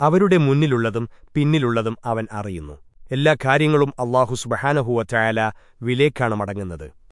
അവരുടെ മുന്നിലുള്ളതും പിന്നിലുള്ളതും അവൻ അറിയുന്നു. എല്ലാ കാര്യങ്ങളും അള്ളാഹു സുബഹാനഹുവ ചായാല വിലേക്കാണ് മടങ്ങുന്നത്.